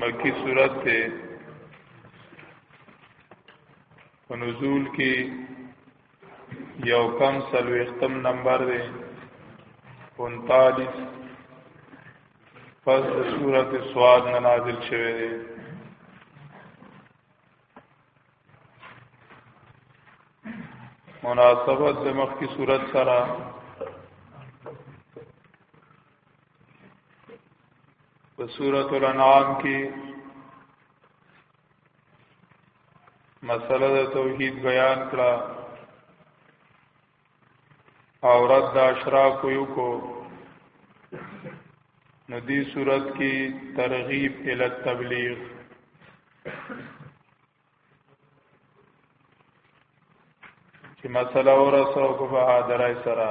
مکی صورت ته په نزول کې یو کم سلو اختم نمبر دی 39 پس د صورت سواد نه نازل شوه دی مناسبت د مخ کی صورت سره په سورۃ الانعام کې مسله د توحید بیان کړه او رد د اشراق یو کو نو دې صورت کې ترغیب ال تبلیغ چې مسله ورسو کو به حاضرای سره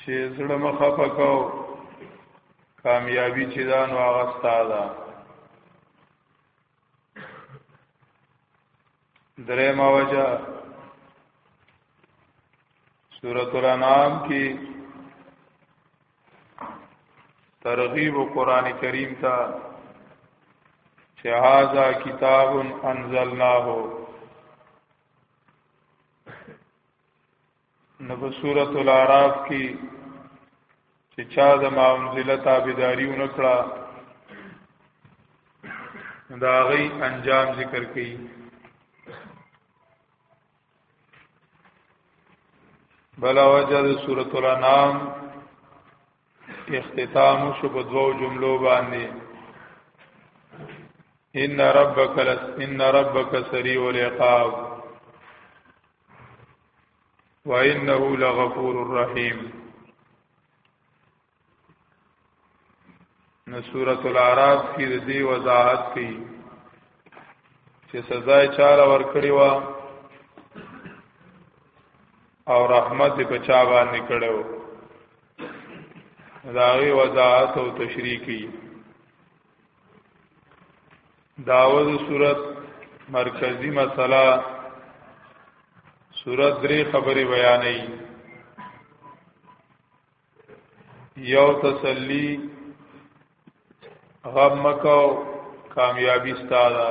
چې زړه مخه پکاو کامیابی چې دا نو هغه ستاده درې ما وجه سورۃ الانعام کې ترغیب قرآن کریم ته چې هاذا کتاب انزلناه نو په سورۃ الاعراف کې چې چا د ما انزله تابعداري ونکړه دا غي انجام ذکر کړي بل وجه د سورۃ الانام اختتام شو په دوو جملو باندې ان ربک لس ان ربک سریع العقاب وانه لغفور الرحیم نو سورۃ الاعراف کې د دې وضاحت کړي چې سزا یې چاله ورکړي وا او رحمت یې بچا باندې کړو دا غي وضاحت او تشریح کړي داوود صورت مرکزی مسله صورت درې خبرې بیانې یو تسلی غم مکو کامیابی ستاده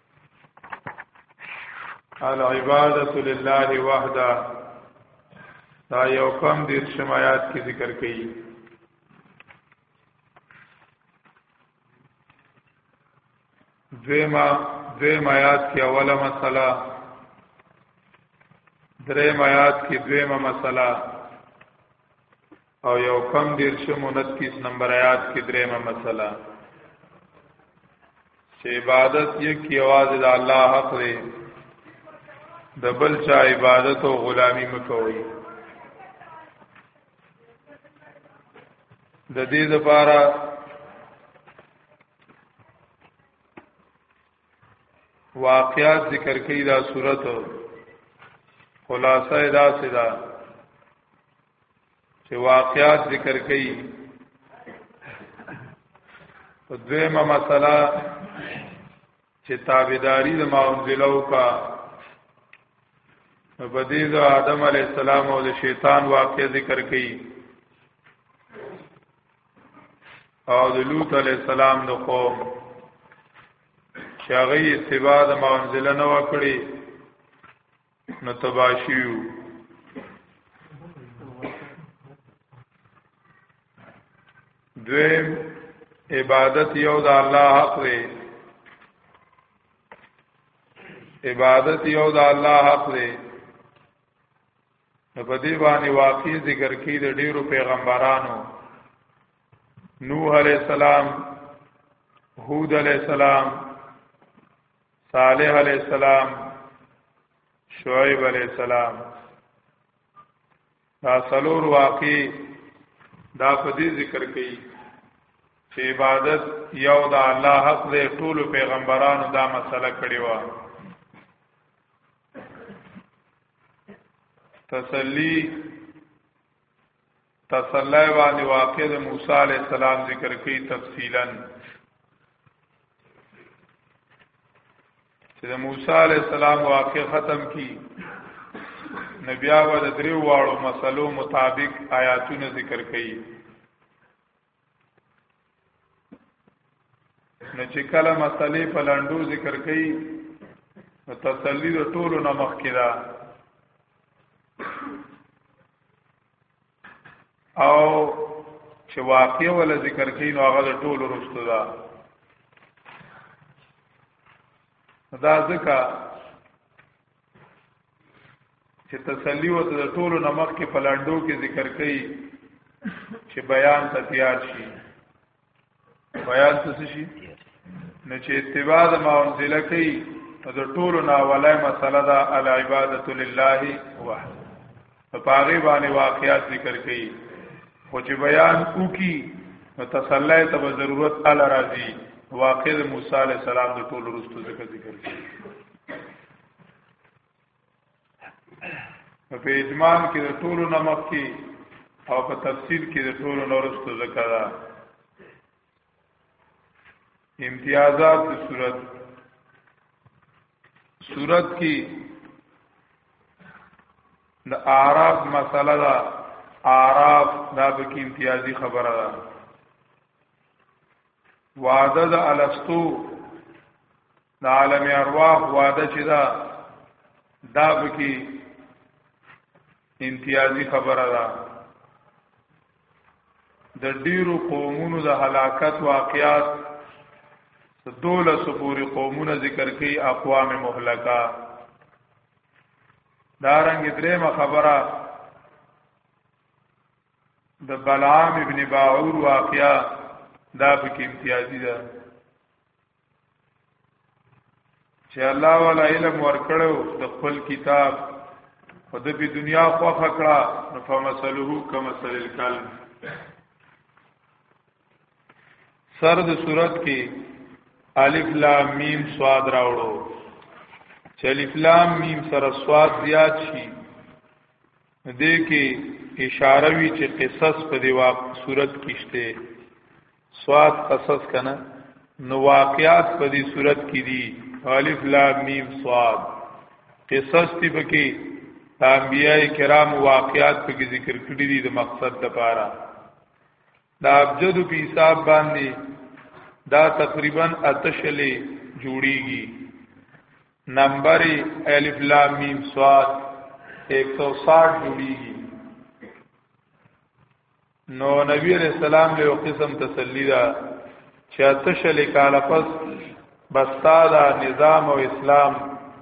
العبادت لله وحده دا یو کم د شمایات کې ذکر کړي دویما دویم آیات کې اوله مسله دریم آیات کې دویمه مسله او یو کم دیر شم 29 نمبر آیات کې درېمه مسله چې عبادت یې کی आवाज د الله حق دی د بل چا عبادت او غلامی مکوئ د دې لپاره واقعات ذکر کړي دا صورت خلاصه دا سدا چې واقعات ذکر کړي په دویمه مسله چې تابعداري د ماونځلو کا نو په دې د آدم علی السلام او د شیطان واقعې ذکر کړي او د لوط علی السلام د قوم چې هغه اتباع د ماونځل نه وکړي نو تباشیو دویم عبادت یو د الله حق دی عبادت یو د الله حق دی نو په دې باندې واقعي ذکر کې د ډیرو پیغمبرانو نوح علی السلام هود علی السلام صالح علیہ السلام شعیب علیہ السلام دا سلور واقعي دا په دې ذکر کوي چې عبادت یو د الله حق دی ټول پیغمبرانو دا مسله کړې و تسلی تسلی باندې واقع د موسی علی السلام ذکر کوي تفصیلا چې د موسی علی السلام واقع ختم کی نبیا و د دریو واړو مسلو مطابق آیاتونه ذکر کوي نو چې کله مسلې په لندو ذکر کوي نو تسلی د ټولو نه مخکې ده او چې واقع ول ذکر کین او هغه ټول رسول ده دا ځکه چې تسلی و د ټولو نمک کې پلاندو کې ذکر کړي چې بیان ته تیار شي خیال څه شي نه چې اتباع د ما انزل کوي نو د ټولو نه ولای مسله ده العبادت لله وحده په پاغي باندې واقعیات ذکر کړي خو چې بیان وکي نو تسلی ته به ضرورت ال راځي واقع موسی علی السلام د ټولو رستو ذکر ذکر کړي په اجمال کې د ټولو نمک کې او په تفصیل کې د ټولو نورستو ذکر ده امتیازات د صورت صورت کې د اعراف مسله ده اعراف دا به کې امتیازي خبره ده وعده د الستو د عالم ارواح واده چې دا دا بکی امتیازی خبره ده د ډیرو قومونو د هلاکت واقعات دوله سپوري قومونه ذکر کوي اقوام مهلکه دارنګ درېمه خبره د بلعام ابن باعور واقعا دا پکې امتیازي ده چې الله ولا علم ورکړو د خپل کتاب او د په دنیا خو فکړه نو فمسلوه کما سل الکلم سر د صورت کې الف لام میم صاد راوړو چې الف لام میم سره صاد زیات شي دې کې اشاره وی چې قصص په دی واقع صورت کېشته سواد قصص کنه نو واقعات په دې صورت کې دي الف لام میم صاد قصص دی پکې انبیاء کرام واقعات پکې ذکر کړی دي د مقصد لپاره دا ابجد په حساب باندې دا تقریبا اتشلې جوړیږي نمبر الف لام میم صاد 160 جوړیږي نو نبی علیہ السلام له قسم تسلی دا چې اتشل کال پس بستا دا نظام او اسلام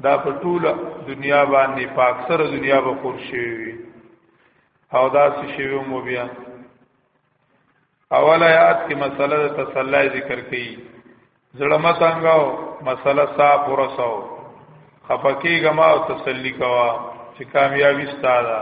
دا په ټول دنیا باندې په اکثر دنیا به خور شي او دا څه شی مو بیا اول آیات کې مسله د تسلی ذکر کړي زړه متنګاو مسله صاف ورساو خپکی غما او تسلی کوا چې کامیابی ستاره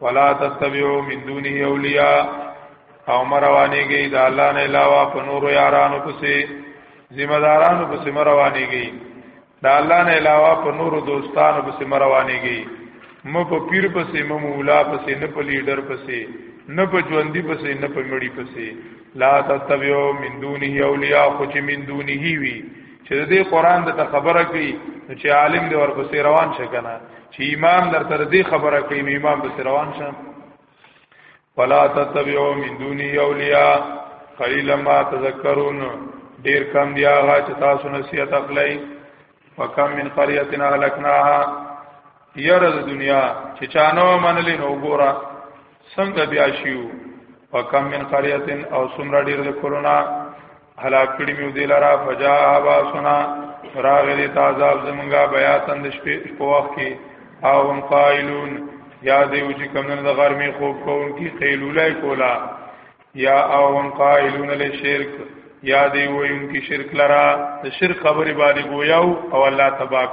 ولا تتبعوا من دونه اولیاء او مروانیږي د الله نه علاوه په نور یارانو پسې ذمہ دارانو پسې مروانیږي د الله نه علاوه په نور دوستانو پسې مروانیږي م په پیر پسې م مولا پسې نه په لیډر پسې نه په ژوندۍ پسې نه په مړی پسې لا تتبعوا من دونه اولیاء خو چې من دونه وی چې د دې قران د خبره کوي چې عالم دی ورپسې روان شي کنه چې امام در تر دې خبره کوي نو امام به روان شي ولا تتبعوا من دوني اولیاء قليلا ما تذكرون ډیر کم دی هغه چې تاسو نصیحت اخلئ وکم من قريه اهلكناها یره د دنیا چې چانو منلې نو ګورا څنګه بیا شیو وکم من قريه او سمرا ډیر د کورونا هلاک کړي میو دلارا فجا ابا سنا راغلی تعذاب زمونږه بیا تند شپې په وخت کې او هم قائلون یا دیو چې کمن د غرمې خوب کوون کی قیلولای کولا یا او هم قائلون له شرک یا دی وایون کی شرک لرا د شرک خبره باندې گویاو او الله تبارک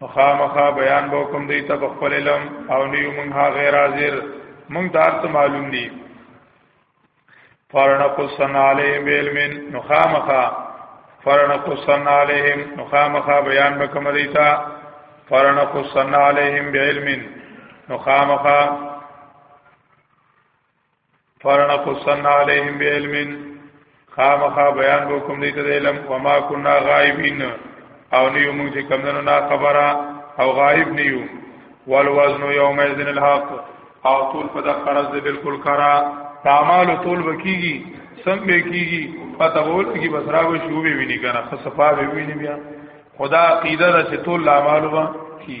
مخامخا بیان به کوم دی ته خپل علم او نیو مونږ ها غیر حاضر مونږ دار ته معلوم دی فرنقصن علیهم علم نخامخا فرنقصن علیهم نخامخا بیان به کوم دی ته فرنقصن علیهم بعلم نخامخا فرنا قصنا علیهم بعلم خامخا بیان وکم دې ته علم وما كنا غائبین او نه یو موږ چې کمندونو نه خبره او غائب نه یو والوزن یوم اذن الحق او طول په د قرض بالکل کرا تعمال طول بکیږي سم به کیږي پته وول کی بس راو شو به ویني کنه خصفا به ویني بیا خدا عقیده ده چې طول اعمال وکړي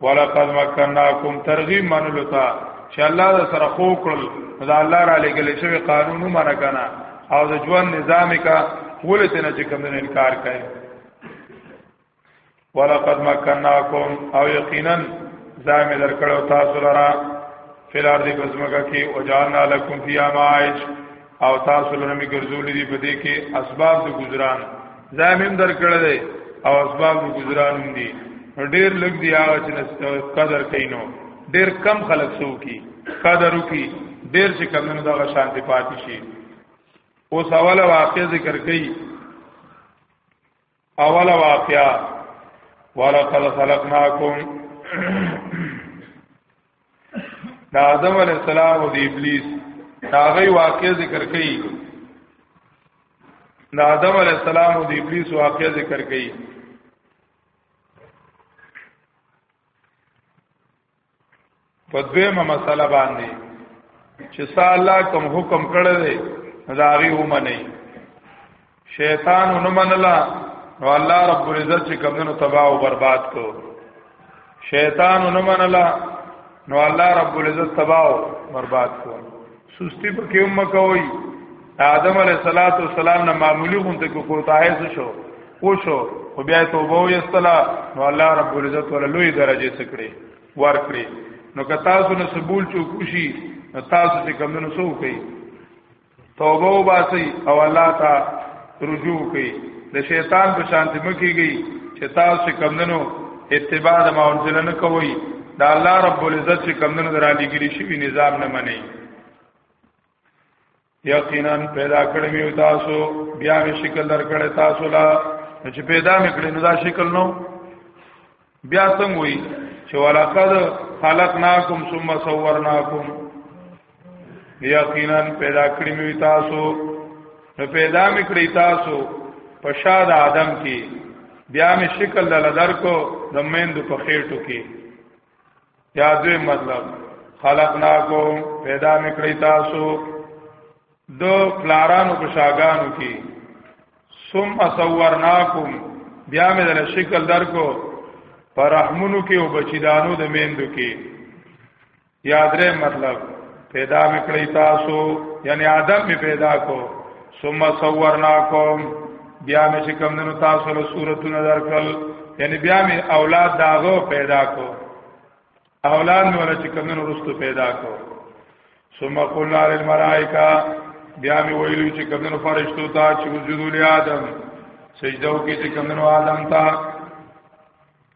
ولقد مکناکم ترغیب منلو ته چې الله دا سره خو کړل دا الله را لګل شوی قانون مانه کنه او د ژوند نظام کا ولته نه چې کوم انکار کوي ولقد مکناکم او یقینا زام درکړو تاسو لرا فلار دی بزمګه کې او جاننا لکم فی امایش او تاسو لره می ګرځولې دي په دې کې اسباب د گزاران زامن درکړل دي او اسباب د گزاران هم دي ډېر لږ دی هغه چې قدر کینو ډېر کم خلک سو کی قدر وکي ډېر چې کم نه دا شانتی پاتې شي اوس اوله واقع ذکر کړي اوله واقعا ولقد خلقناکم دا آدم علیہ السلام او د ابلیس دا غي واقع ذکر کړي دا آدم علیہ السلام او د ابلیس واقع ذکر کړي په دویمه مسله باندې چې سا الله کوم حکم کړی دی دا هغه ومني شیطان ونمنلا نو الله رب العزت چې کمنو تباہ او برباد کو شیطان ونمنلا نو الله رب العزت تباہ او برباد کو سستی په کې هم کوي آدم علیه صلوات و سلام نه معمولی غونته کو کوتاه شو او شو خو بیا توبه و یستلا نو الله رب العزت ول لوی درجه سکړي ور کړی نو که تاسو نه سبول چو کوشي نو تاسو چې کمونو سو کوي توبه و باسي او الله تعالی رجوع کوي د شیطان په شانتي مکیږي چې تاسو کمندنو اتباع د ما انزل نه کوي دا الله رب العزت چې کمندنو درا لګري شي نظام نه مني یقینا پیدا کړی یو تاسو بیا می شکل درکړی تاسو لا چې پیدا میکړی نو دا شکل نو بیا څنګه وی چې ولقد خلقناکم ثم صورناکم یقینا پیدا کړی مې تاسو نو پیدا مې کړی تاسو په شاد آدم کې بیا مې شکل دل درکو د میندو په خېټو کې یا دوی مطلب خلقناکم پیدا میکړی تاسو د پلارانو په شاګانو کې ثم صورناکم بیا مې د شکل درکو پر رحمونو کې او بچیدانو د میندو کې یادره مطلب پیدا میکړی تاسو یعنی آدم می پیدا کو ثم صورناکم بیا مې چې کوم نو تاسو له صورتونو درکل یعنی بیا مې اولاد داغو پیدا کو اولاد مې ولا چې کوم نو رستو پیدا کو ثم قلنا للملائکه بیا مې ویلو چې کوم نو فرشتو ته چې وجود لري آدم سجده وکړي چې کوم نو آدم ته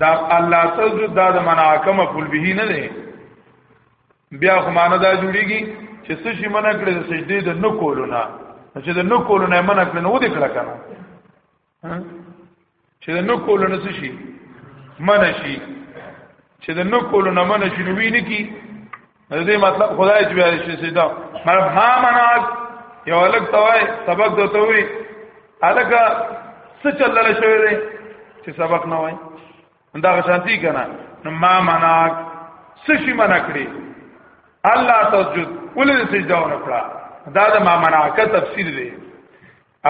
دا الله تسجد دا د منع کما کول به نه دی بیا خو معنا دا جوړیږي چې څه شي منع کړی د سجدې د نه کولو نه چې د نه کولو نه منع کړی نو دې کړه کنه چې د نه کولو نه څه شي منع شي چې د نه کولو نه منع شي نو ویني کی د دې مطلب خدای چې بیا شي سیدا مرحبا مناج یو الګ توای سبق دوته وی الګ څه چلل شوی دی چې سبق نه وای دا شانتی کنه نو ما مناک څه شي منع کړی الله تسجد ولې سجده ونه کړه دا د ما مناک تفسیر دی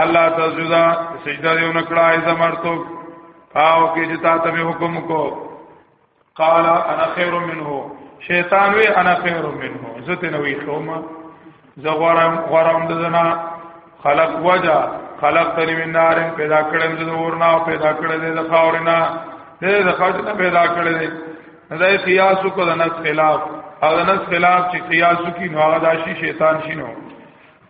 الله تسجدا سجدا دیو نکړه ایزه مرتو او کې چې تا ته حکم کو قال انا خير منه شیطان وی انا خير منه زته نوې خوما زغورم غورم دزنا خلق وجا خلق تری من نار پیدا کړم د ورنا پیدا کړل د خاورنا د خاورنا پیدا کړل دای قیاس کو د نس خلاف او د نس خلاف چې قیاس کی نو هغه داشي شیطان شینو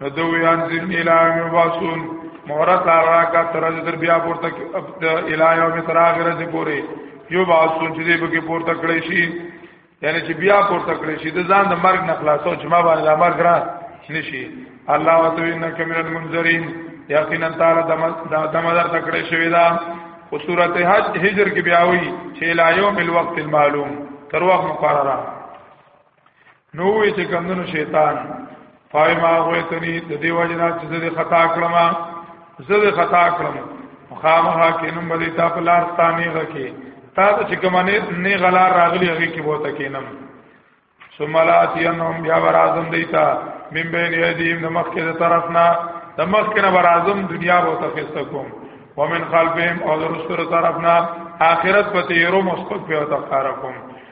ردو یان زیر الهی مباسون مهرت لارا کا ترز در بیا پورته الهی او تر اخره دې پوره یو باسون چې دې بګه پورته کړی شي یعنی چې بیا پورته کړی شي د ځان د مرګ نه خلاصو چې ما باندې د مرګ را نشي الله وتعالى انک من المنذرین یقینا تعالی د دمدار تکړه شوی دا او سورته حج هجر کې بیا وی چې الهی او الوقت المعلوم تر وخت مقرره نو وی چې کمندونو شیطان پای ما غوې تني د دې وجنا چې زه خطا کړم زه خطا کړم خامها کې نوم بلی تا په لار ستانه غکه تا ته چې کومه نه غلا راغلی هغه کې بوته کینم ثم لا تینهم بیا ورازم دیتا من بین یدیم د مخ کې طرفنا د مخ کې نه ورازم دنیا بوته فسته کوم ومن خلفهم او رسول طرفنا آخرت پته یې رو مسقط په وتا کار کوم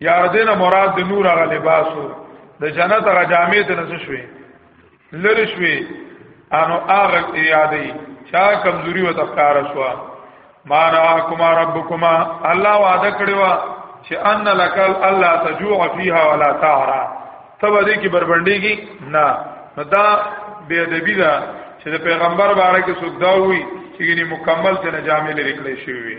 یا دینه مراد د نور هغه لباسو د جنت هغه جامې ته نس شوي لری شوي انو هغه یادې چا کمزوري و تخکار شو ما نا کما ربکما الله وعده کړی و چې ان لکل الله تجوع فیها ولا تعرا تب دې کې بربندېږي نه نو دا بے ادبی ده چې د پیغمبر باره کې څوک دا وي چې مکمل ته نه جامې لري کړې شوی وي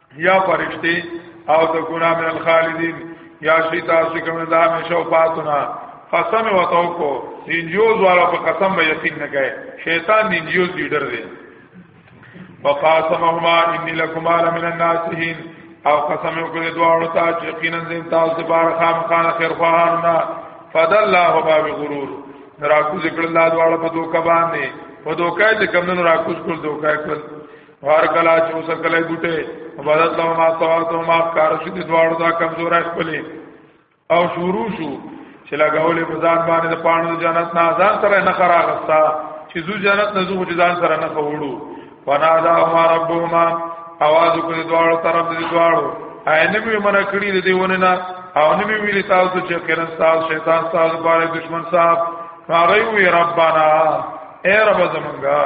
یا فرشتي او د ګنا من الخالدین یا شي تاسو کوم دا همیشه پاتونه قسم وتاو کو انجوز والا په قسم به یقین نه کوي شیطان دی انجوز لیډر دی وقاسمهما انی لکما لمن الناسین او قسم یو کړی دواړو ته چې یقینا زم تاسو د بار خام خان خیر خواهان نه فضل الله باب غرور راکو ذکر الله دواړو په دوکه باندې په دوکه د کمنو راکو کول دوکه کول هر کلا چې اوس کله بوټه بدل له ما سواتو ما کار شي د دواړو دا کمزورې خپلې او شروع شو چې لګولې په ځان باندې د پانو جنت نه ځان سره نه خراغستا چې زو جنت نه زو چې ځان سره نه خوړو فنادا ما ربهما आवाज وکړ د دواړو طرف د دواړو اینه به منع کړی د دیونه نه او نه به ویل تاسو چې کله تاسو شیطان تاسو باندې دشمن صاحب هغه وی ربانا اے رب زمونږه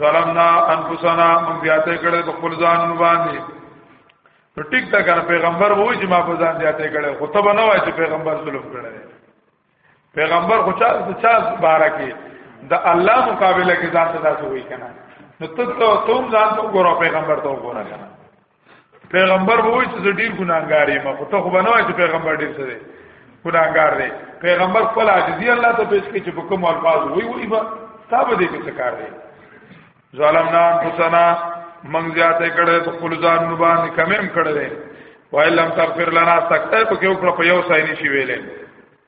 ظلمنا انفسنا من زیاته کړه په خپل ځان باندې نو ټیک دا کنه پیغمبر وای چې ما په ځان زیاته کړه خو ته نه وای چې پیغمبر ظلم کړه پیغمبر خو چا چا بارکه د الله مقابله کې ځان ته تاسو وای کنه نو ته ته ځان ته وګوره پیغمبر ته وګوره کنه پیغمبر وایي چې ډیر ګناګار یم خو ته خو بنوای چې پیغمبر ډیر څه دی ګناګار دی پیغمبر خپل عاجزی الله ته پیش کړي چې په کوم الفاظ وایي وایي با تا به دې څه کار دی ظالم نام حسنا من زیاته کړه په خپل ځان باندې کمم کړه وای لم تغفر لنا سکته په کې وکړه په یو ساين شي ویلې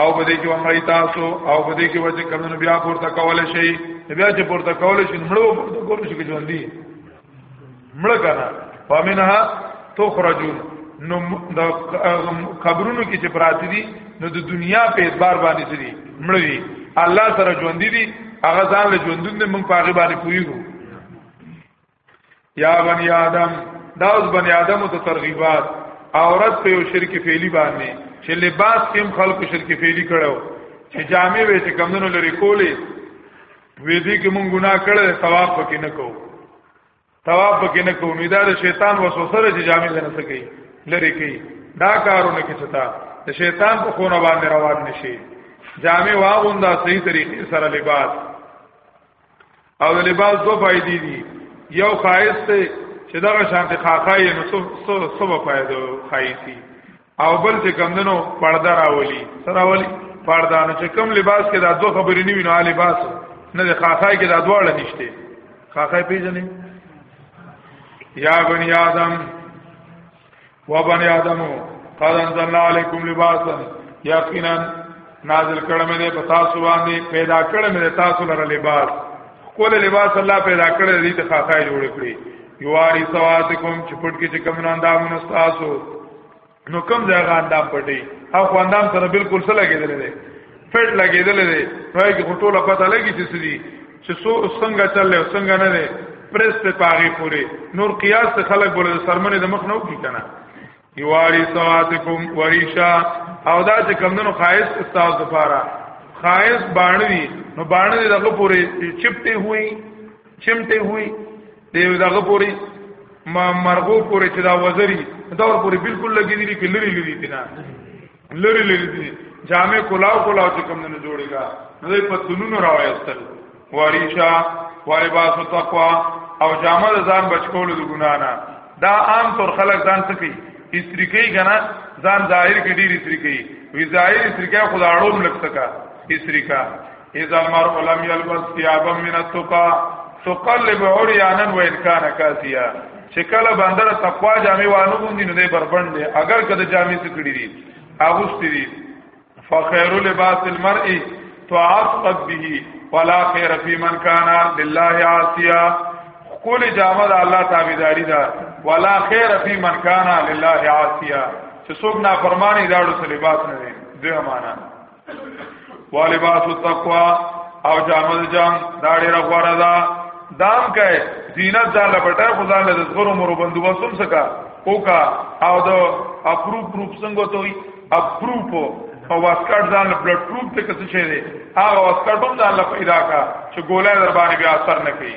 او په دې کې ومړی تاسو او په دې کې وجه کمنو بیا پورته کول شي بیا چې پورته کول شي مړو پورته کول شي کې ژوند دي مړ کنه فمنها تخرجون نو د قبرونو کې چې پراتی دي نو د دنیا په اعتبار باندې سړي مړ دي الله سره ژوند دي هغه ځان له ژوندون موږ په هغه باندې پوریږو یا بنی آدم دا اوس بنی آدم ته ترغیبات عورت په یو شرک فعلی باندې چې لباس کم خلکو شرک فعلی کړو چې جامې وې چې کمونو لري کولې وې دې کې مونږ ګناه کړل ثواب پکې نه کوو ثواب پکې نه کوو نو دا د شیطان وسوسه ده چې جامې نه سکی لري کوي دا کارونه کې چتا د شیطان په خونه باندې روان نشي جامې واغوندا صحیح طریقې سره لباس او د لباس دوه فائدې دي یو خایس ته چې دغه شانت خاخای نو سو سو فائدو خایسي او بل چې کمندنو پرده راولي سراولي پرده نو چې کم لباس کې دا دوه خبرې نیوي نو لباس نه د خاخای کې دا دوه اړه نشته خاخای پیژنې یا بنی آدم و بنی آدم قد انزلنا علیکم لباسا یقینا نازل کړه مې ده پتا سو باندې پیدا کړه مې تاسو لپاره لباس کول لباس الله پیدا کړی دې ته خاصه جوړ کړی یواری سواتکم چې پټ کې چې کوم اندامونه تاسو نو کوم ځای غاندام پټي او خواندام سره بالکل سره لګیدل دي فټ لګیدل دي راځي ټوله پته لګی چې سړي چې سو څنګه چل له څنګه نه دی پرست پاغي پوری نور قیاس ته خلق بوله سرمنه د مخ نو کی کنه یواری سواتکم وریشا او دا چې کمندونو خایس استاد لپاره خایس باندې نو باندې دغه پوری چپټه ہوئی چمټه ہوئی دیو دغه پوری ما مرغو پوری چې دا وزری دا پوری بالکل لګی دي کې لری لری دي نه لری لری دي جامع کلاو کلاو چې کوم نه جوړیږي نو دې په تلونو راوېستل وریشا ولباس تقوا او جامع ځان بچکول د ګنا نه دا عام طور خلک ځان څه کوي استری کوي کنه ځان ظاهر کې ډیر استری کوي وی ظاهر استری کوي خدای اړوم لکتکا استری کا اذا المرء لم يلبس ثيابا من التقى تقلب عريانا وان كان كاسيا چې کله بندر تقوا جامې وانه غوندي نو دې بربند دي اگر کده جامې څه کړی دي اغوستې دي فخير لباس المرء تعصب به ولا خير في من كان لله عاصيا کول جامه د الله تابعداري ده ولا خير في من كان لله عاصيا چې څوک نافرمانی داړو سلیبات نه دي دوه معنا والباس التقوا او جامل جام دا ډیر غوړه ده دام کای زینت ځان لپټه خدای له زغرو مرو بندوبستم سکا اوکا او د اپروپ پروپ څنګه توي اپروپ او واسکټ ځان له بلډ پروپ ته کڅ شي دي هغه واسکټ هم ځان له پیدا کا چې ګولای در باندې بیا اثر نه کوي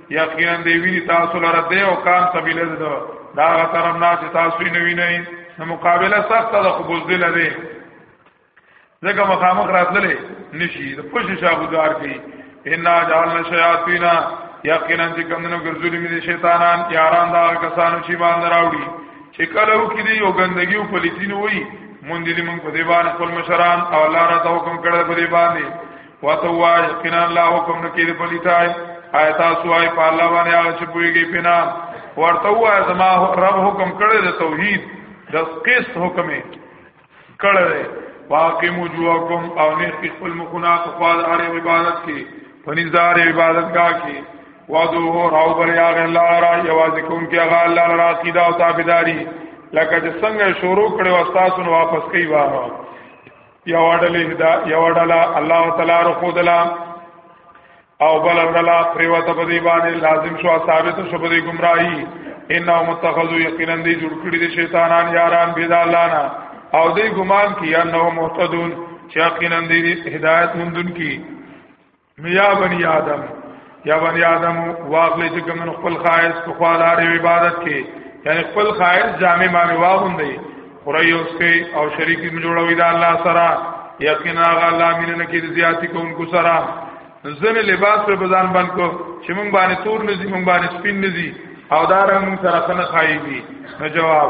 یقینا دی ویری تاسو لره دی او کان سبیل ده دا غترم نه چې تاسو نه وینئ نو مقابله سخت ده خو بوزدل دی ځکه مخامخ راتللې نشي د پوش شاغدار کی ان جعلنا شیاطین یقینا چې کمنو ګرځولې مې شیطانان یاران دا کسانو چې باندې راوړي چې کله وکړي دی او ګندګي او پلیتین وای مونږ دې مونږ په دې باندې خپل مشران او الله را ته حکم کړل په دې باندې وتوا یقینا الله حکم نو کړي په لیتای آیات سوای په الله باندې هغه چې پويږي پنا ورته وای زما رب حکم کړی د توحید د قسط حکم کړی واقم وجوهکم او نه خپل مخونه په خپل اړه عبادت کې فنزار عبادت کا کې وادو راو بر یا الله را یواز کوم کې هغه الله را عقیده او تابعداري لکه چې څنګه شروع کړو استاد نو واپس کوي واه یو ډله هدا یو ډله الله تعالی رخودلا او بل ډله پریوته په دی باندې لازم شو ثابت شو په دی گمراهی انه متخذو یقینا دی جوړ کړی دي شیطانان یاران بيدالانا او دی ګمان کی انه مهتدون چې یقینا دی هدایت مندون کی نو یا بنی آدم یا بنی آدم واغلی چې کوم خپل خایس په خالار عبادت کې یعنی خپل خایس جامع باندې واغوندي خوري اوس کې او شریک می جوړوي دا الله سره یقینا الله مين نه کې زیاتی کوونکو سره زنه لباس پر بزان باندې کو چې مونږ باندې تور نزي مونږ باندې سپین نزي او دارنګ سره څنګه خایي دي نو جواب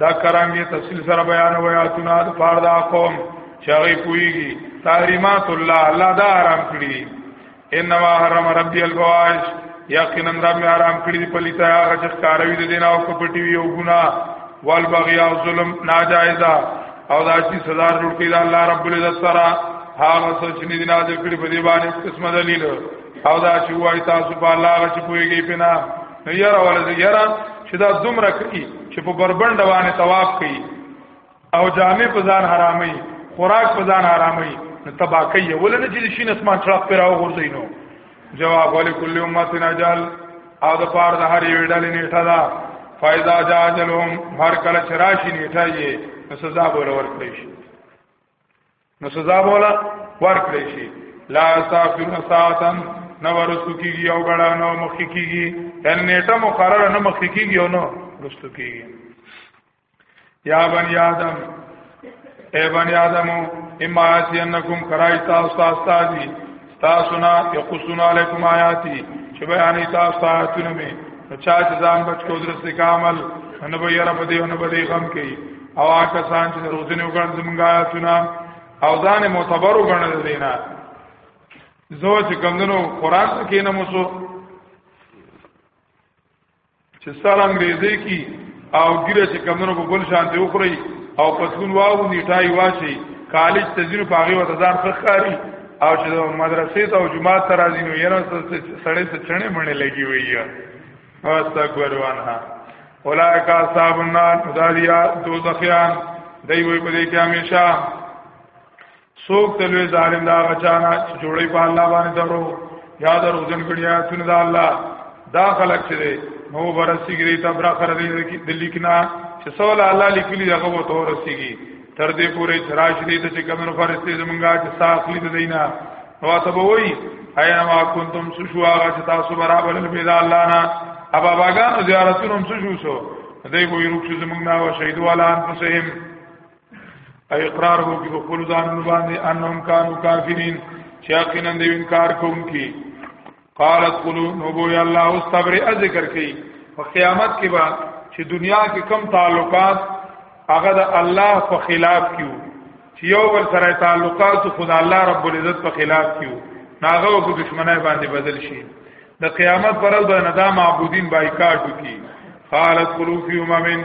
دا کرانګي تفصیل سره بیان ویا تونه د پاره دا قوم چې هغه کویږي تحریمات الله الله دا حرام کړی انما حرم ربي الفواحش یقینا رب می حرام کړی په لیتا هغه چې کاروي د دین او کپټي وی او ګنا والبغي او ظلم ناجایزه او دا چې سزا جوړ کړي دا الله رب العزت سره هغه څه چې دین او د کړي په دی باندې قسم دلیل او دا چې وای تاسو په الله چې کویږي پنا نو یاره ولې یاره چې دا دومره کوي چې په بربند باندې طواف کوي او جامع په ځان حرامي خوراک په ځان حرامي نو تبا کوي ولې نه چې شین اسمان ټړق پر او غورځي نو جواب ولې کله امت نه جال او د پار د هر یو ډلې نیټه دا فایدا جاجلهم هر کله چراشی نیټه یې سزا به ورکړي شي نو سزا بولا ورکړی شي لا سافر ساعتن نو ورسو کیږي او غړا نو مخ کیږي ان نیټه مقرره نو مخ کیږي او نو رسو کیږي یا بنی آدم اے بنی آدمو اما یاتینکم کرایتا استاد استادی تاسو نه یقصون علیکم آیاتی چې بیانې تاسو آیاتونه می چا چې ځان بچ کو درسته کامل نه به یره په دې نه به دې غم کوي او هغه سان چې روزنه وګڼ زمونږ آیاتونه او ځان معتبر وګڼل دینه زو چې کمندونو قران کې نه موسو چې سر انګريزي کی او ګیره چې کمونو په بل شان دی وخوري او پتلون واو نیټای واچي کالج تجربه پاغي وته ځان فخاري او چې مدرسې ته او جماعت ته راځي نو یره سړې څه چڼې مړې لګي وي او استغفر وانها اولائک اصحاب النار مداریا دوزخیان دی وی په دې کې همیشه څوک ته لوی ظالم دا غچانا چې جوړي په الله باندې درو یا درو جن کړیا تن دا الله دا خلق چې دی نو برسیږي ته برا خره دی د لیکنا چې سوال الله لیکلی هغه وو تور رسیږي تر دې پورې چراش دې ته چې کمنو فرشتي زمونږه چې ساخلی د دینا نو ته به وای ایا ما کنتم سشوا چې تاسو برابر له پیدا الله نه ابا باغانو زیارتونو سشو سو دای وی روښ زمونږ نه او شهید والا ان پسهم او اقرار وو کې په خپل ځان باندې انهم کانوا کافرین چې یقینا دوی انکار کوونکي قالت قلوب نو بو یا الله استبر ذکر کوي په قیامت کې به چې دنیا کې کم تعلقات هغه د الله په خلاف کیو چې یو بل سره تعلقات خدا الله رب العزت په خلاف کیو ناغه په دشمنای باندې بدل شي د قیامت پر ورځ باندې دا معبودین بایکاټ وکي قالت قلوب فی اممن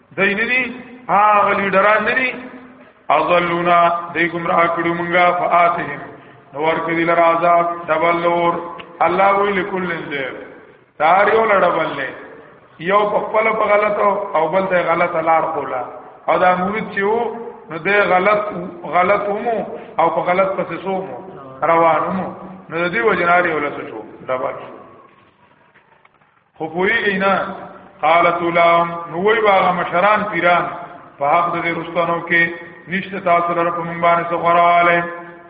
دای نه دي هغه لیډران نه دي اضلونا دای گمراه کړو مونږه فاتهم نور کدی لر عذاب ډبل لور الله وی لكل دې تار یو لړبل نه یو په خپل په غلط او بل ته غلط لار کولا او دا مرید چې وو نو دې غلط غلط هم او په غلط پسې سو مو روان هم نو دې وجناري ولا سچو ډبل شو خو پوهیږي نه قالت لهم نو وی باغ مشران پیران په حق د رستانو کې نشته تاسو لپاره په مونږ باندې څه غواړاله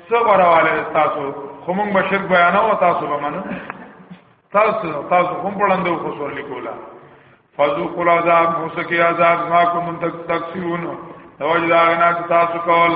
څه غواړاله تاسو خو مونږ بشک بیانو تاسو به منو تاسو تاسو هم پړندو خو سور لیکولا فذوقوا العذاب موسکی عذاب ما کوم تک تکسیون نو جدا غنا تاسو کول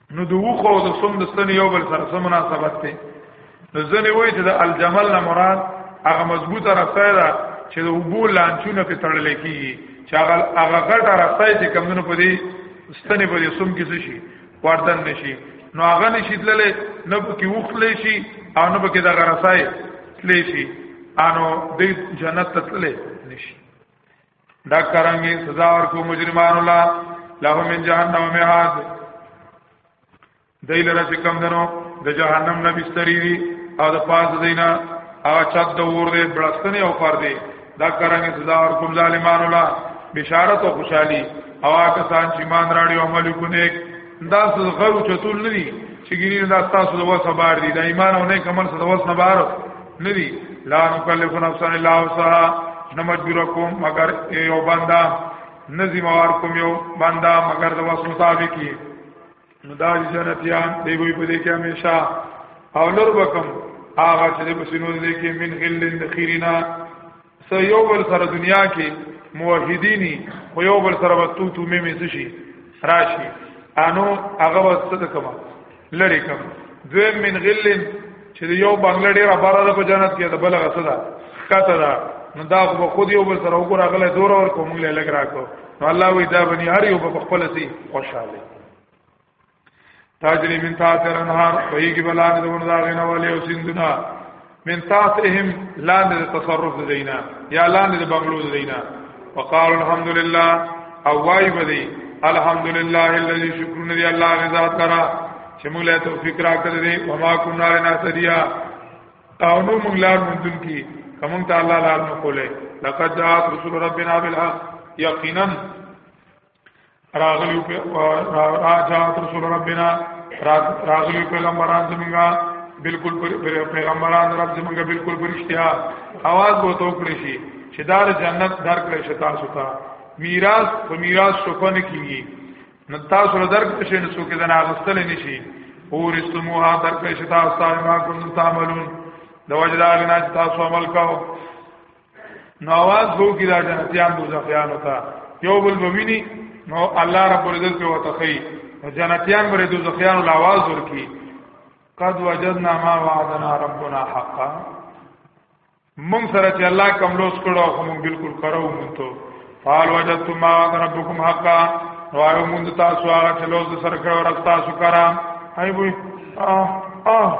نو د وخو او د سم د ستنې یو بل سره سم مناسبت دی نو ځنې وایي چې د الجمل نه مراد هغه مضبوطه رسای ده چې د وبو لانچونه په تړل کیږي چې هغه هغه غټه رسای چې کمونو په دې ستنې په دې سم کې شي وردن نشي نو هغه نشي تللې نه پکې وخلې شي او نه پکې دغه رسای تللې شي انو د جنت تللې نشي دا کرانګي سزا ورکو مجرمان الله له من جهنم مهاد دایله را کم دنو د جهنم نه بستری دي او د پاز دینه هغه چت د ور دې بلستنی او پر دې دا کرانګي سزا ورکو ظالمان الله بشارت او خوشحالي او هغه سان چې مان راړي عمل کو نیک دا څه غو چتول نه دي چې ګینه دا تاسو د وسه بار دي دا ایمان او نه کمل څه د وسه نه بار نه دي لا نکلف نفسا الا وسها نه مجبور کوم مگر یو بندا نه زموار کوم یو بندا مگر د وسه مطابق یې نو دا جنتیان دی وی په دې کې همیشه او لور بکم هغه چې په سینو دې کې من غل ذخیرنا سه یو بل سره دنیا کې موحدینی خو یو بل سره وستو تو می می شي راشي انو هغه وسته د کما لری کم دویم من غلن چې یو بنگله ډیره بارا ده په جنت کې ده بل غسه ده کته ده نو دا خو خود یو بل سره وګور غله دور اور کوم له لګ راکو نو الله وی دا بني هر یو په خپل سي خوشاله تاجری من تحت الانهار فیږي بلان دونه دا غنه ولې او سندونه من تحتهم لاندې تصرف دینا یا لاندې بنگلو دینا وقال الحمد لله او وای بدی الحمد لله الذي شکر دی الله غزا کرا چې موږ له توفیق راکړ دې او ما كنا لنا سديا او نو موږ لار مونږ کی کوم ته الله لار نه کوله لقد جاءت رسول ربنا بالحق یقینا راغلی راجات رسول ربنا راغلی پیغمبران زمونږه بالکل پیغمبران رب زمونږه بالکل پرشتیا आवाज وو تو کړی شي چې دار جنت در کړی شتا ستا میراث په میراث شوکن کیږي نو تاسو له درک شي نو څوک دنا غستل نشي اور استموها در کړی شتا ستا ما کوم تعملون د وجدار نه تاسو عمل کاو نو आवाज هو کی دا جنتیان دوزخیان ہوتا یو بل بوینی نو الله رب العزت په وتخی جنتیان بر دوزخیان ول आवाज ورکی قد وجدنا ما وعدنا ربنا حقا مون سره چې الله کوم لوس کړو خو مون بالکل کرو مون ته قال وجدتم ما وعد ربكم حقا وایو مون تاسو هغه چې لوس سره کړو راستا سو کرا هاي بوي اه اه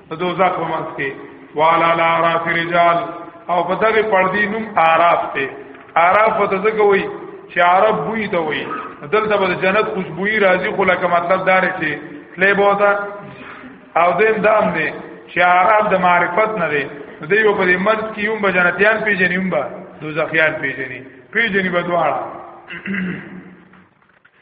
د دوزخ په منځ کې والا لا راف رجال او په دغه پردي نوم عراف ته عراف ته ځکه وای چې عرب بوی ته وای دلته به جنت خوشبوئی راځي خو لکه مطلب دار چې تلې بوته او دیم دام دی چې عرب د معرفت نه دی دی یو په دې مرز کې یوم به جنتیان پیژنې یوم به دوزخیان پیژنې پیژنې به دواړه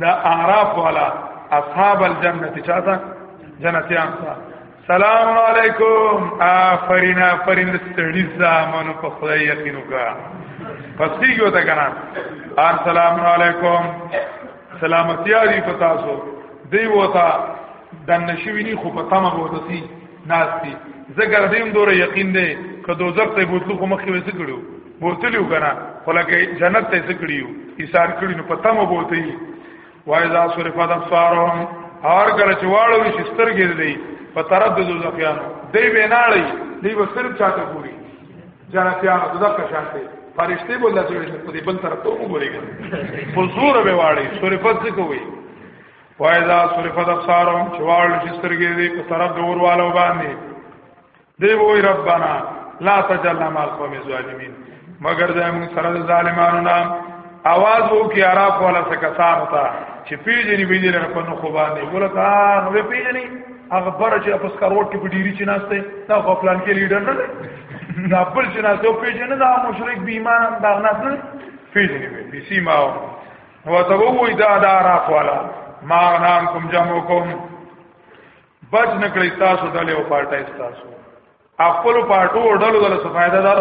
دا اعراف والا اصحاب الجنه چاته جنتیان ته سلام علیکم آفرین آفرین ستړي زامنو په خدای یقین وکړه پس کیږي وته کنه ان سلام علیکم سلامتی علی پتا سو دی وتا دن نشوینی خو په تمه وتسی ناشتي زګر دیم دوره یقین دی که دوزخ ته بوتلو خو مخې وسه کړو بوتلیو کنه ولکه جنت ته ذکریو ایثار کړي نو پتا مو بوتي وای ذا صرف ابصارهم اور کله چې واړو شي سترګې دی په تردد زخیانو دی ویناړي دی به صرف چاته ګوري جنتیانو دغه کشانته فرشته بوله چې په دې بل طرف ته وګوري په زور به واړي صرفت څه کوي وای ذا صرف ابصارهم چې واړو شي سترګې دی په تردد اوروالو باندې دی وای ربانا لا تجلنا مع القوم الظالمين مگر دا موږ سره د ظالمانو نام आवाज وو کې عرب ولا څه کسان وتا چې پیجنې به دې نه په نو خو باندې ولکه نو به پیجنې هغه بر چې په سکروټ کې ډیری چې ناشته دا خو پلان کې لیډر نه دی دا بل چې ناشته پیجنې دا مشرک بې ایمان دا نه نه پیجنې به بي سیما هو ته وای دا دا عرب ولا ما نام کوم جمع کوم بچ نکړی تاسو ډلې او پارټای تاسو خپل پارټو او ډلو دله څه فائدہ دار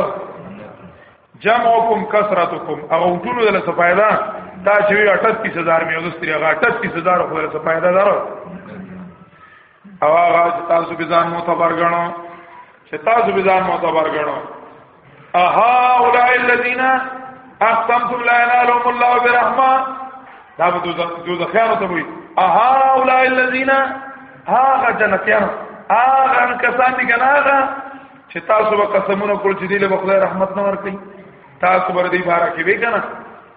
جمعکم کثرتکم او ټولو دله څه فائدہ دا چې 38000 مې ودستري هغه 38000 خو دله څه فائدہ دار او هغه تاسو به ځان معتبر غنو چې تاسو به ځان معتبر غنو اها اولئک الذین اقسمتم لا ينالهم الله برحمه دا به دوزخیانو ته وي اها اولئک الذین هاغه جنتیانو هاغه کسان دي کنه هاغه چې تاسو به قسمونه کول چې دی له خدای رحمت نه ورکړي تاسو به دې بارا کې وی کنه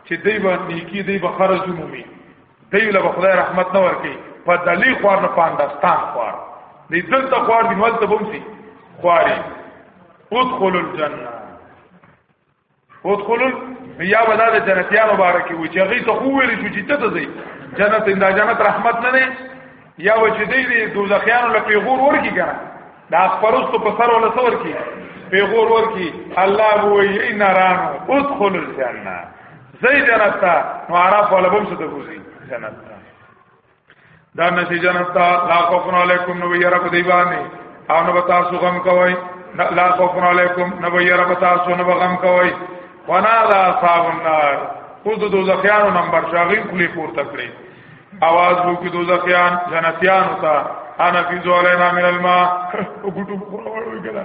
چې دی به نیکی دی به خرج مومي دی له خدای رحمت نه ورکړي په دلی خوار نه پاندستان خوار دې دلته خوار دی ولته بومسي خواري ادخل الجنه ادخل بیا ودا د جنتیانو باره کې و چې هغه ته خو ویل شو چې ته ته ځي جنت انده جنت رحمت نه نه یا و چې دې دې دوزخیانو له پیغور ورکی کړه دا خبرستو په سر ولا سور کی پیغور ورکی الله وو یې نارانو ادخل الجنه زي جنت ته نو عرب ولا بم څه ته کوزي جنت دا نشي جنت تا لا خوف علیکم نو یرا په دی باندې او نو بتا سو غم کوي لا خوف علیکم نو یرا بتا سو نو غم کوي ونا لا اصحاب النار خود دوزخیان نمبر شاغین کلی پورته کړی आवाज وو کې دوزخیان جنتیان ہوتا انا فی ذوالنا من الماء وګټو خورا وړو کړه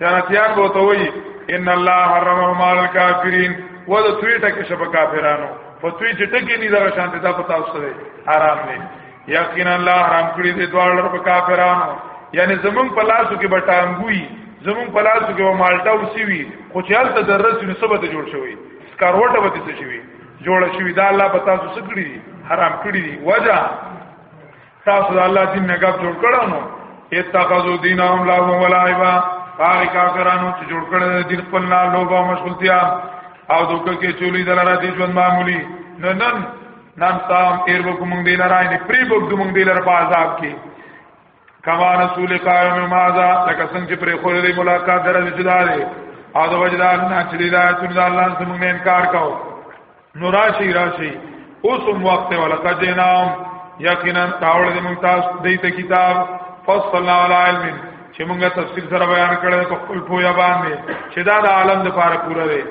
جنتیان به ته وي ان الله حرمهم على الكافرين و د توی ټکی شپ کافرانو په توی چې ټکی نه دغه شانته دا پتا اوسره حرام دی یقینا الله حرام کړی دی دوالر په کافرانو یعنی زمون په لاسو کې بټانګوي زمون په لاسو کې و مالټا وسی وی خو چې هلته درس نسبت جوړ شوی سکاروټه به څه شوی جوړ شوی دا الله پتا اوسره کړی حرام کړی دی وجه تاسو د الله دین نه غب جوړ کړو نو اتخذو دینهم لا ولایبا هغه کافرانو چې جوړ کړل دین خپل نه لوبه مشغولتیا او دوکه کې چولی دلاره دي ژوند معمولی نه نن نن تام ایر وکم دی لاره نه پری بوګ دوم دی لاره په عذاب کې کما رسول قائم مازا لکه څنګه چې پرې خورې دی ملاقات درځي جدا دی او د وجدان نه چې دی دا چې الله سمونه انکار کاوه نو راشي راشي اوس هم وخت ولکه جنام یقینا تاول دې مونږ تاسو دې ته کتاب فصل علی علم چې مونږه تفصیل سره بیان کړل په خپل پویا باندې چې دا د عالم د پاره پوره دی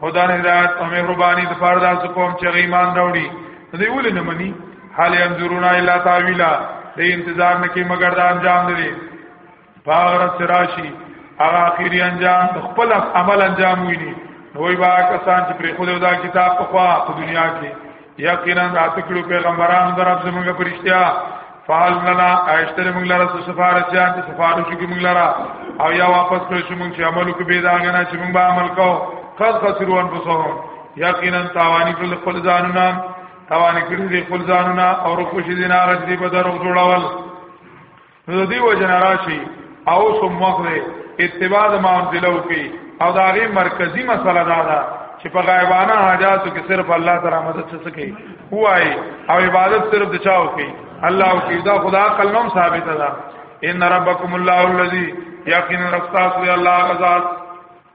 خدا نه هدایت او مهرباني د پاره داسې کوم چې ایمان راوړي دې ولې نه مني حال انظرونا الا تعویلا دې انتظار نه کې مگر د انجام دی باغره سراشی هغه اخیری انجام خپل عمل انجام ویني نوې با کسان چې پر خود دا کتاب په خوا په دنیا کې یقینا راتکړو پیغمبران درب زمونږ پرشتیا فعل لنا اشتر موږ لره سفارت جان چې سفارت کې موږ لره او یا واپس کړو چې موږ چې عملو کې به دا غنا چې موږ به عمل کو قد خسروا انفسهم یقینا تاوانی کړل خپل ځانونه تاوانی کړل خپل ځانونه او رکوش دینار دې په درو جوړول نو دی وجن راشي او سم وخت اتباع د مانځلو کې او دا غي مرکزی مسله دا ده چې په غایبانه حاجاتو کې صرف الله تعالی مدد څه کوي هوای او عبادت صرف د چاو کوي الله او کیدا خدا عقل نوم ثابت ده ان ربکم الله الذی یقینا رب تاسو الله غزاد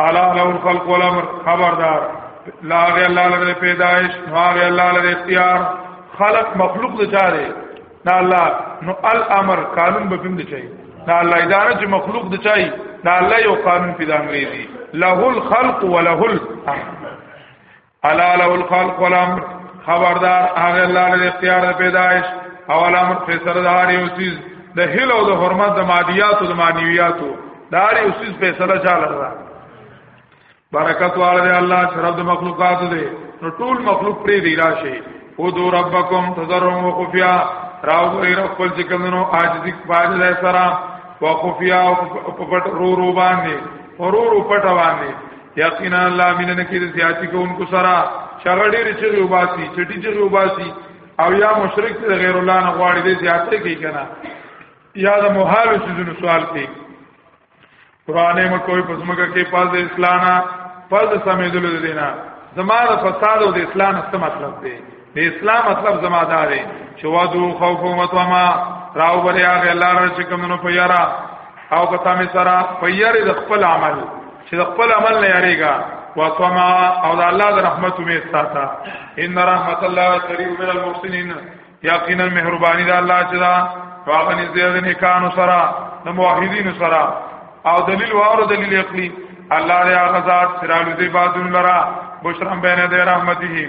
الا له الخلق والامر خبردار لا غي الله له پیدائش ما غي الله له اختیار خلق مخلوق د چاره دا الله نو الامر قانون به کوم دي چي دا الله اداره چې مخلوق د چای دا الله یو قانون پیدا انګريزي له الخلق وله الامر الا له الخلق والامر خبردار هغه الله له اختیار د پیدایش او الامر فیصله د هر یو چیز د هیل او د حرمت د مادیات او د معنویاتو د هر یو چیز فیصله چاله ده برکت والے الله شرف د مخلوقات دې نو ټول مخلوق پری دی راشي او دو ربکم تضرع و خفیا راو غیر خپل چې کمنو عاجزی باج لای سره و خفیا او پټ رو رو باندې ورور پټ باندې یقینا الله مين نه کړي زیاتی کوونکو سره شغړې رچې وباسي چټي چټي وباسي او یا مشرک ته غیر الله نه غواړي دې زیاتې کوي کنه یا د محال شذونو سوال کوي قرانه مې کوئی پسمګه کې پاز اسلامه پاز سمې دل دینا زماره فساد او د اسلام څه مطلب دی د اسلام مطلب زما دا دی چې وادو خوف او متما راو بری هغه لار چې کومنو په یارا او په تامه سره په یاري د خپل عمل چې د خپل عمل نه یریګا وتما او د الله د رحمت امید ساته ان رحمت الله قریب من المحسنین یقینا مهربانی د الله چې دا واغنی زیاده نه کانو سره د موحدین سره او دلیل واور دلیل عقلی الله دې هغه ذات سرالو دې بادون لرا بشرم بینه دې رحمته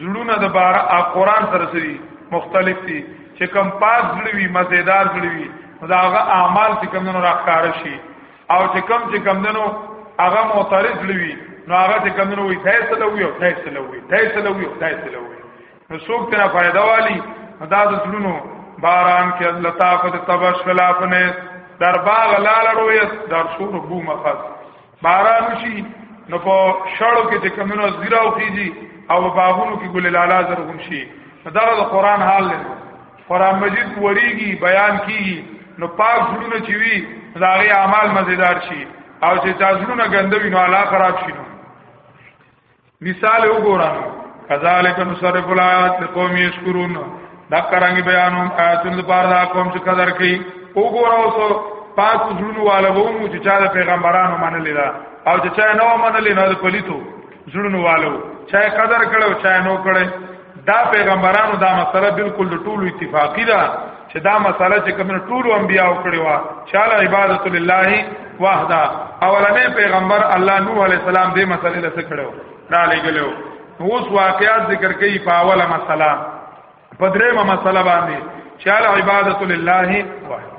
زړونه د بار قرآن سره سری مختلف دي چې کم پاک زړوي مزیدار زړوي دا هغه اعمال چې کم نو راخار شي او چې کم چې کم نو هغه معترض زړوي نو هغه چې کم نو وي ځای سلوي او ځای سلوي ځای سلوي او ځای سلوي نو څوک تر فائدہ والی دا د زړونو باران کې الله تعالی د تبش خلاف نه در باغ لاله رویت در شور بو مخص باران وشي نو په شړو کې چې کمنو زیراو کیږي او په باغونو کې ګل لالا زرغون شي دا د قران حال دی قران مجید وریږي بیان کیږي نو پاک زړونه چې وي داغه اعمال مزیدار شي او چې تاسو نه ګندوي نو الله خراب شي نو مثال وګورئ کذالک نصرف الایات لقوم یشکرون دا کرانګ بیانوم آیاتون لپاره دا قوم چې قدر کوي وګوره اوس پاک زړونو والا وومو چې چا د پیغمبرانو منل دا او چې چا نه منل نه د پلیتو زړونو والو چا قدر کړو چا نو کړو دا پیغمبرانو دا مسله بالکل د ټولو اتفاقی ده چې دا مسله چې کوم ټولو انبیاء کړی و چاله عبادت لله وحده اولنې پیغمبر الله نوح علی السلام دې مسله لسه کړو دا لګلو اوس واقعات ذکر کوي په اوله مسله په درېمه مسله باندې چاله عبادت لله وحده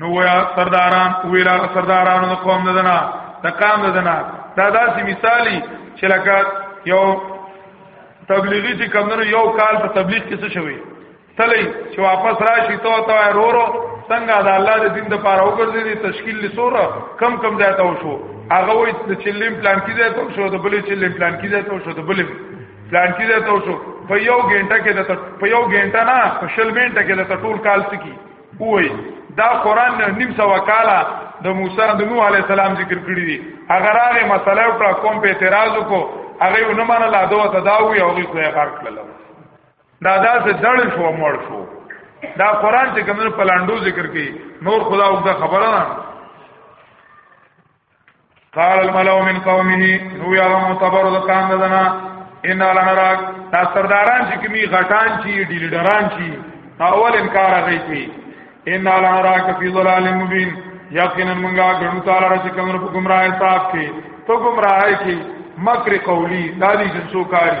نو ویا سرداران ویرا سردارانو د قوم ددنا د قام ددنا دا داسې مثالی چې لکه یو تبلیغی چې کمنو یو کال په تبلیغ کې څه شوی تلی چې واپس راشي تو تو رورو څنګه د الله د دین د پاره وګرځي تشکیل لسوره کم کم ځای ته وشو هغه وې د چلیم پلان کې ځای ته وشو د بلې چلیم پلان کې ځای ته وشو د بلې پلان کې ځای ته وشو په یو غنټه کې د په یو غنټه نه په شل غنټه کې د ټول کال سکی وای دا قران نه نیم سو وکاله د موسی د نوح علی السلام ذکر کړی دی هغه راغه مسله پر کوم په اعتراض وکړو هغه نه منله دا ته دا وی او غي کوی کار کړل دا دا څه دړ شو مړ شو دا قران چې کوم په لاندو ذکر کړي نور خدا او دا خبره نه قال الملو من قومه نو یا متبر د کان دنا ان لنراک تا سرداران چې کمی غټان چې ډیلډران چې اول انکار غي کوي ان لنراک فی ضلال مبین یقینا منګه ګڼو تعالی را چې کوم په گمراه صاحب کې تو گمراه کې مکر قولی دادی جنسو کاری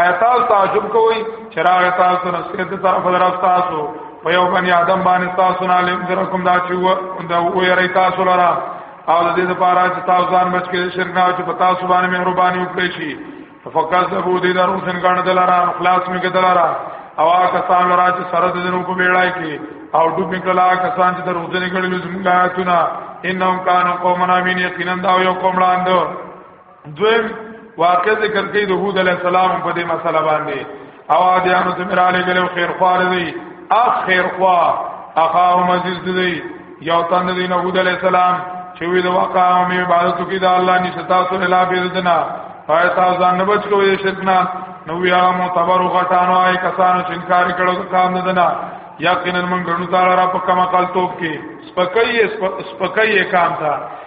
آیا تاسو تعجب کوئ چې راغی تاسو نه سید طرف درف تاسو په یو باندې آدم باندې تاسو نه لیم درکم دا چې و دا و یری تاسو لرا او د دې لپاره چې تاسو ځان بچ کې شرک نه چې پتا سو باندې مهرباني وکړي شي فقط ابو دې درو سن ګڼ دلارا خلاص مې کې دلارا او هغه کسان لرا چې سره د دنو په بیړای کې او ډوب نکلا کسان چې درو ځنې ګړل زموږ آیاتونه انهم کانوا قومنا من یقینا دا یو قوم لاندو دویم واقع ذکر کوي د هود علی السلام په دې مسله باندې او عادیانو ته مراله غلو خیر خوار دی اخ خیر خوا اخا مزیز دی یو تن دی نه هود علی السلام چې وی د واقع او می عبادت کوي د الله نشه تاسو نه لا بیرتنا پای تاسو ځان نه بچ کوی شرک نه نو یا معتبر غټانو آی کسانو چې انکار کړو کار نه دنا یقینا من ګڼو تعالی را په کما قال توپ کې سپکې سپکې کام تا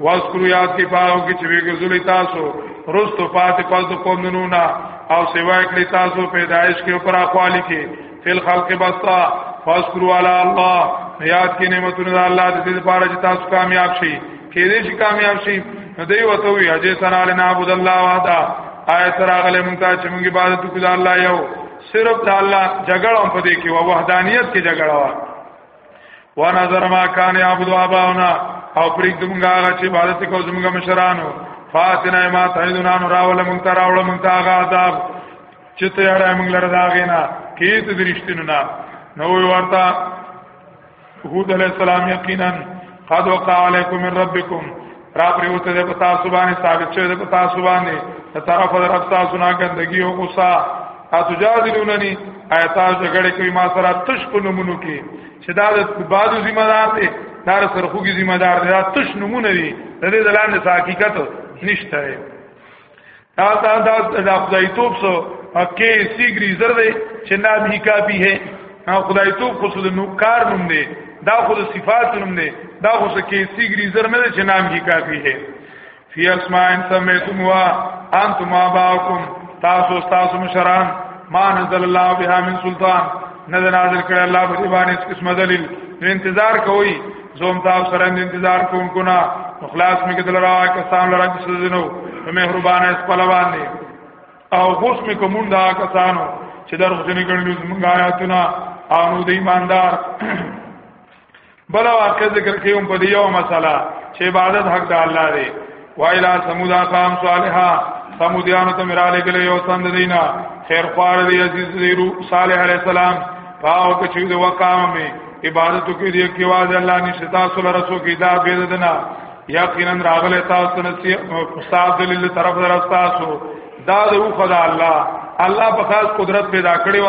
واسکرو یاد کی پاو کی چې وګزولې تاسو رستو پاتې پس د قومونو نه او سیوا کړی تاسو پیدایش کې پر اخوالی کې فل خلق بستا فاسکرو علی الله یاد کی نعمتونه الله د دې لپاره چې تاسو کامیاب شئ کې دې چې کامیاب شئ نو دی وته وی اجه سنا لنا عبد الله وحده آیت راغله مونږ ته چې مونږ عبادت وکړو الله یو صرف د الله جګړه په دې کې وحدانیت کې جګړه ونظر ما کان عبد اباونا او پریک دمغه هغه چې عبادت کو زمغه مشرانو فاتنا ما تعیدنا نو راول مونږ ته راول مونږ ته هغه عذاب چې ته یاره مونږ لره داغینا کیت درشتینو نا نو ورتا هود علیہ السلام یقینا قد وقع علیکم من ربکم را پریوته ده پتا سبحانه ثابت شه ده پتا سبحانه ته طرف در رب تاسو نه ګندګي او غصه تاسو جادلونني ایت جګړه کوي ما سره تش په نمونو کې چې دا د بازو ذمہ دار دی دا سرخوږي ذمہ دار دی دا تش نمونه دي د دې دلان حقیقت نشته دا دا دا دا خدای توپ سو کې سیګری زر دی چې نام هی کاپی ہے خدای توپ خو د نو کار نوم دی دا خو د صفات نوم دی دا خو کې سیګری زر نه چې نام هی کاپی ہے فی اسماء سمیتم وا انتم اباکم تاسو تاسو مشران ما نزل الله بها من سلطان نزل نازل کړه الله په دې باندې قسم دلیل انتظار کوي زوم تاسو سره انتظار کوم کو نه خلاص می کدل را کسان لرا چې سزنو په مهربانه اس په لوان دي او غوس می کوم دا کسانو چې در غوښنه کړل زمونږ آیاتونه او نو د ایماندار بل واقع ذکر کوم په دې یو مسله چې عبادت حق د الله دی وایلا سمود اقام صالحا سمودیانو ته میرا لګل یو تند دینا خیر خوار دی عزیز دی رو صالح علیہ السلام پاو ته چې د وقام می عبادتو کې دی کې واز الله نشتا صلی الله رسول کې دا بيدنا یقینا راغله تاسو نسی استاد دلیل طرف درستاسو دا د خدا الله الله په خاص قدرت پیدا کړی و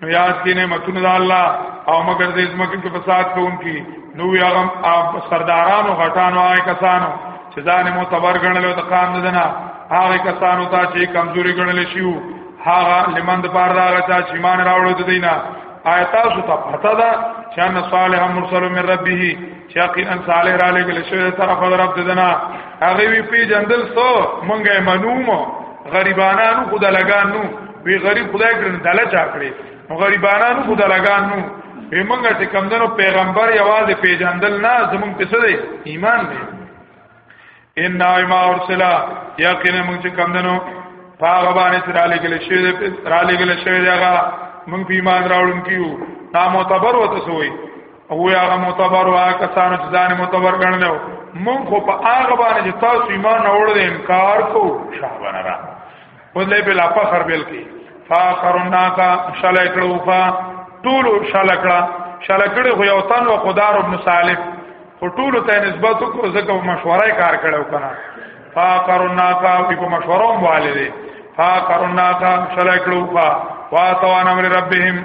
نو یاد کې نه متونه د الله او مگر دې زمکه کې فساد کوونکی نو یا غم سردارانو غټانو آی کسانو چې ځان مو تبر غنل او د قام دنا هغه کسانو ته چې کمزوري غنل شي هغه لمن د پاره راغی چې ایمان راوړو د دینه آیات سو ته پتا ده چې ان صالح مرسل من ربه چې یقینا صالح را لګل شوی طرف رب ددنا هغه وی پی جندل سو مونږه منوم غریبانانو خدا لګانو وی غریب خدای کړن دله چا کړی نو غریبانانو خدا لګانو به مونږه چې کمندنو پیغمبر یوازې پیجندل نه زمونږ څه دی ایمان دی ان ما ارسل یقینا موږ چې کم دنو هغه باندې چې را لګل شوی دی را لګل شوی دی هغه موږ په ایمان راوړم کیو نا معتبر وته سوی او هغه معتبر وا کسانو چې ځان معتبر ګڼل موږ خو په هغه باندې چې تاسو ایمان راوړل انکار کو شابه نه را ولې بلا فخر بل کې فاخر الناس شل کړو فا ټول شل کړه شل کړي خو یو تن و خدار ابن صالح خو ټول ته نسبت کو زکه مشوره کار کړو کنه فاخر الناس په مشوره والده فاخر الناس شل کړو فا واتو ان امر ربهم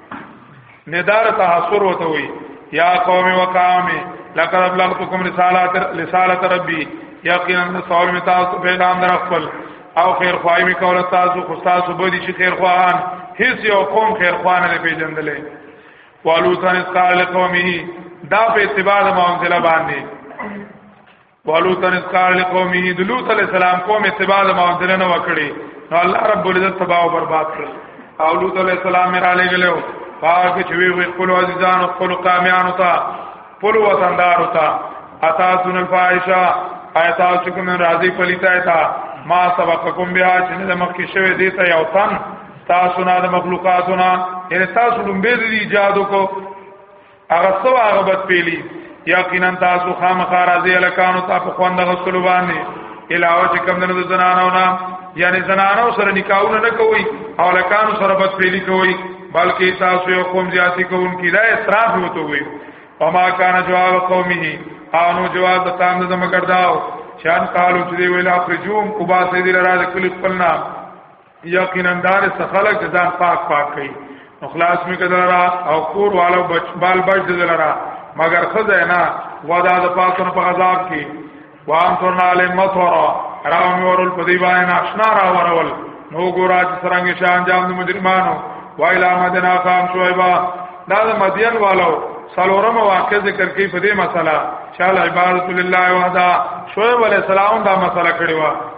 ندار تحسر وته وي یا قوم وقام لقد ابلغتكم رسالات رسالات ربي یقینا سوال می تاسو په نام در خپل او خیر خوای می کول تاسو خو تاسو به دي چې خیر خوان هیڅ یو قوم خیر خوان نه پیژندلې والو تن قال قومه دا په اتباع ما انزل باندې ولوط انذکار لقومه د لوط علی السلام قوم اتباع د ماوندره نه وکړي نو الله رب العزت تباہ او برباد کړ او لوط علی السلام را لګلو پاک چې وی خپل عزیزان او خپل قامیان تا خپل وطندار تا اتا سن الفائشہ ایتا چې کوم راضی پلیتا تا ما سبقکم بها چې د مخکې شوی دی ته یو تن تاسو نه د مخلوقاتونه ان تاسو لومبه دي ایجاد وکړو هغه سو هغه بد پیلی یقینا تاسو خامخا راځي الکانو ته په خوند غسل باندې علاوه چې کم دنو زنانو نه یعنی زنانو سره نکاحونه نه کوي او الکانو سره بد پیلی کوي بلکې تاسو یو قوم زیاتی کوونکی دا اعتراف وته وي وما کان جواب قومه انو جواب د تام د مګرداو شان قالو چې ویل اخرجوم او باسه دې را د کلی خپلنا یقینا دار سخلق ځان پاک پاک کړي نو خلاص می کدارا او کور والا بچ بال بچ دلرا مگر خزه نه ودا د پاتن په عذاب کې وان تر ناله مطرا راو می ورول په دی باندې ناشنا را ورول نو ګورا چې څنګه شان جام د مجرمانو وایلا مدنا قام شویبا دا د مدین والو سلورم واقع ذکر کوي په دې مسله شال عبادت لله وحده شعیب علی السلام دا مسله کړی و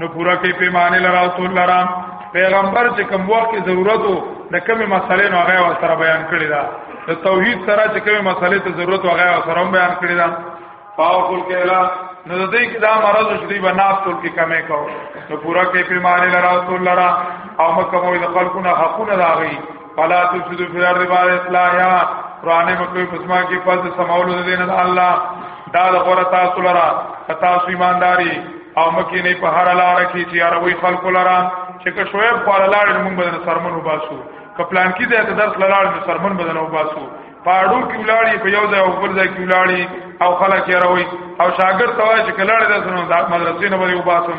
نو پورا کې پیمانه لرا رسول لرا پیغمبر چې کوم وخت ضرورت وو د کومې مسلې نو هغه ور سره بیان کړی دا د توحید سره چې کومې مسلې ته ضرورت هغه ور سره بیان کړی دا پاو کول کېلا نو د دې کې دا مرض چې دی بناف تول کې کمې کو نو پورا کې پیمانه لرا رسول لرا او مکه مو د خلقونه حقونه راغی فلا تفسدوا في الارض بعد اصلاحها قران مکوې پسما کې پد سماولو دین الله دا د غره تاسو لرا تاسو ایمانداری او مکی نه په هر لار کې چې یاروي خلق لرا چې که شعیب په لار موږ بدن سرمن وباسو کپلان کې د درس لار موږ سرمن بدن وباسو پاړو کې ولاړی په یو ځای او بل ځای کې ولاړی او خلک یې راوي او شاګرد توای چې کلاړ د سنو د مدرسې نه وړي وباسم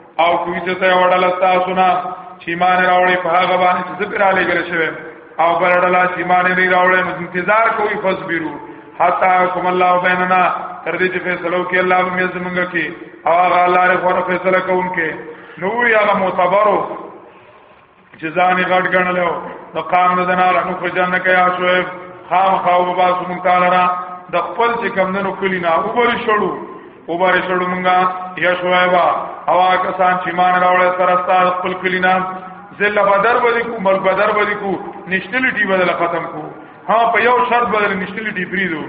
او کوي چې ته وړل تاسو نه چې مان راوړي په هغه باندې چې ذکر علی ګره شوی او بلړل چې مان نه راوړي نو انتظار کوي فصبرو حتا کوم الله بیننا تر دې چې فیصلو کې الله به زمونږ کې او هغه الله رې خور فیصله کوونکې نو یا معتبرو چې ځان یې غټ ګڼل او د قام نه دنار نو خو جن کې یا شعیب خام خاو با سمون تعالی را د خپل چې کم نو کلی نه اوبر شړو اوبر شړو مونږه یا شعیب او هغه سان چې مان راوړل سره ستاسو خپل کلی نه ذل بدر بدی کو مل بدر بدی کو نشنلټی بدل ختم کو ها په یو شرط بدل مشتلی دی پریدو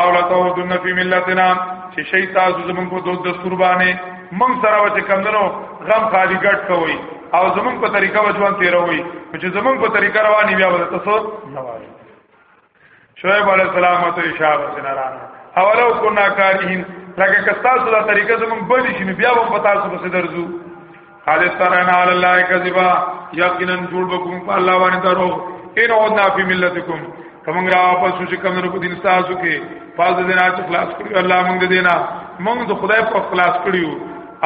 او لا تو دن فی ملتنا چې شي تاسو زمون په دود دستور باندې مونږ سره وته کمندنو غم خالی ګټ کوي او زمون په طریقه وځوان تیروي چې زمون په طریقه رواني بیا وته تاسو نواري شعیب علی السلام ته اشاره سنران اولو کنا کارین لکه کستاسو دا طریقه زمون بدی شنو بیا هم پتا سو بس درځو هل استرنا علی الله کذبا یقینا جوړ بکوم په الله باندې درو ان عدنا فی ملتکم کوم را واپس شو چې کوم رب دین تاسو کې فاز دینا چې خلاص کړی الله موږ دینا موږ د خدای په خلاص کړیو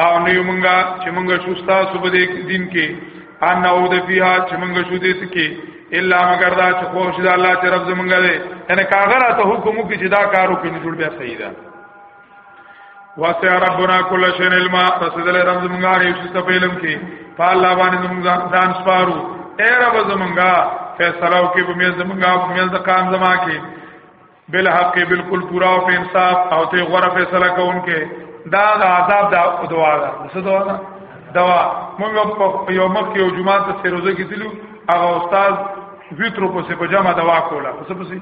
او نو موږ چې موږ شو تاسو په دې دین کې ان او د فیها چې موږ شو دې ته کې الا مگر دا چې خوښ د الله چې رب زمونږ دی ان کاغره ته حکم کې چې دا کارو کې جوړ بیا صحیح ده واسع ربنا کل شین علم رسول الله رب زمونږه هر یو څه په علم کې په الله باندې زمونږه ځان سپارو اے رب زمونږه فیصله وکي په مې زمونږه په مې ځکان زما کې بل حق بالکل پورا او انصاف او ته غره فیصله کوونکې دا د عذاب دا دعا ده څه دعا ده دوا موږ په یو مخ کې یو جمعه ته سروزه کې تلو هغه استاد ویترو په سپجامه دوا کوله څه پسی